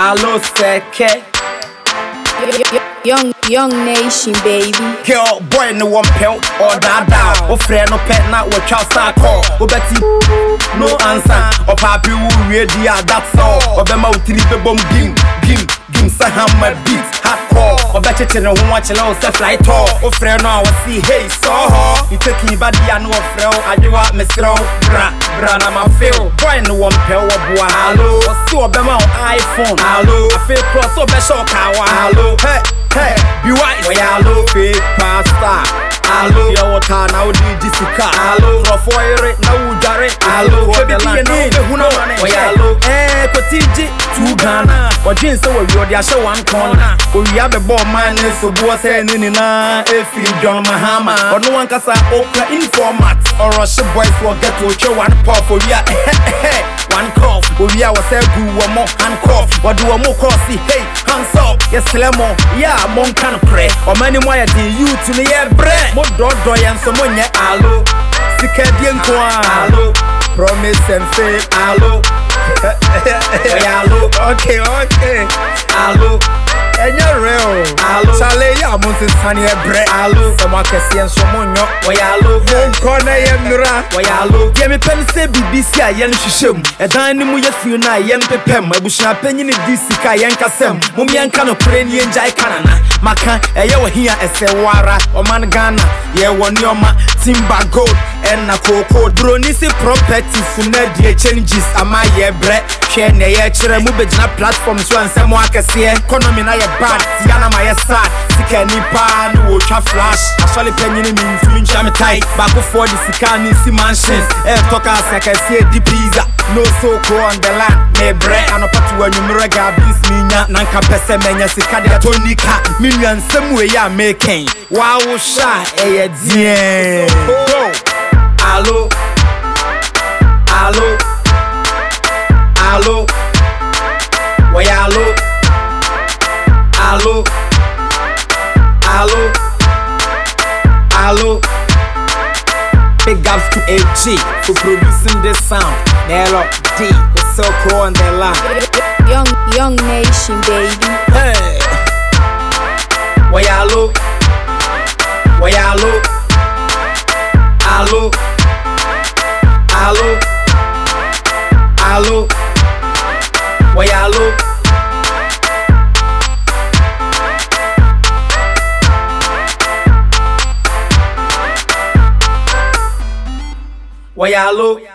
Alo seke. Young, young nation, baby. Girl, boy, no one pill or dada. O friend, no pet, not what child star call. O betty, no answer. O papi, who ready, ah, that's all. O be mouth, three, the bomb, gim, gim, gim, Sahama beat, betcha, no watch a low, say fly tall. O oh, friend, no, I see, hey, saw her. You take me body, I know friend. I do what, Miss Row, bra, bra, na my feel. Boy, no one pill, or boy, hello. O see, o be mouth, iPhone, hello. I feel cross, so be shock, hello. Hey. Hey, be wise. Why hello, fake pasta. Hello, your water now di Jessica. Hello, rofo ere na ujare. Hello, baby di ni be huna mane. Why hello, eh kotiji tu Ghana. Wajin se we wi odi ahye one corner. Owi abe ball man so bo se ni ni na efi John Mahama. Ono wan kasa okra informat. Oro she boys will get to che one puff owi a one cough. Owi a was say gu wo mo handcuff. Wadu wo mo cross hey hands up. Yes lemo. Yeah, mon kan pre. O mani mo ya di youth ni ye bre. Mo dodo yen so mo nye alo. Sika die nko a. Alo. Promise and faith. Alo. Alo. Okay, okay. Alo. Enye real. Alo. Chale ya mo se sani e eh, bre. Alo. Se mo akese en so mo nyo. Oya alo. Mo nko na ye nura. Oya alo. Ye me pen se eh, eh, BBC a ye nhwehwem. Edan ni mu ye fi na ye mpepem. Abusua panyin di sika ye nkasem. Mom ye nka no pre ni enjai kanana. Maka eye wo hia ese wara. Oman Ghana ye wo nioma timber gold ɛna koko droni si properties na die changes ama yɛ brɛ hwɛ na ɛyɛ kyerɛ mu bɛgyina platform so ansɛm akɛseɛ economy na yɛ bad sia na ma yɛ sad sika nipa ne wɔtwa flash. Asɔle panyini mi mfiri ntwa me tight baakofoɔ de sika ne si mansions. Ɛɛtɔ kaa sakɛseɛ di pizza no so ko on the line me brɛ anɔpa to anwummerɛ gabins menya na nka pɛ sɛ manya sika de atɔ nika me nua nsɛm wei a mekɛn waawo hyɛ a ɛyɛ deɛn Allo, allo, allo, way allo, allo, allo, allo. Big ups to AG for producing this sound. Nelo D, it's so cool on the line. Young, young nation, baby. Hey, way allo, way allo, allo. Allo, way allo. Way allo.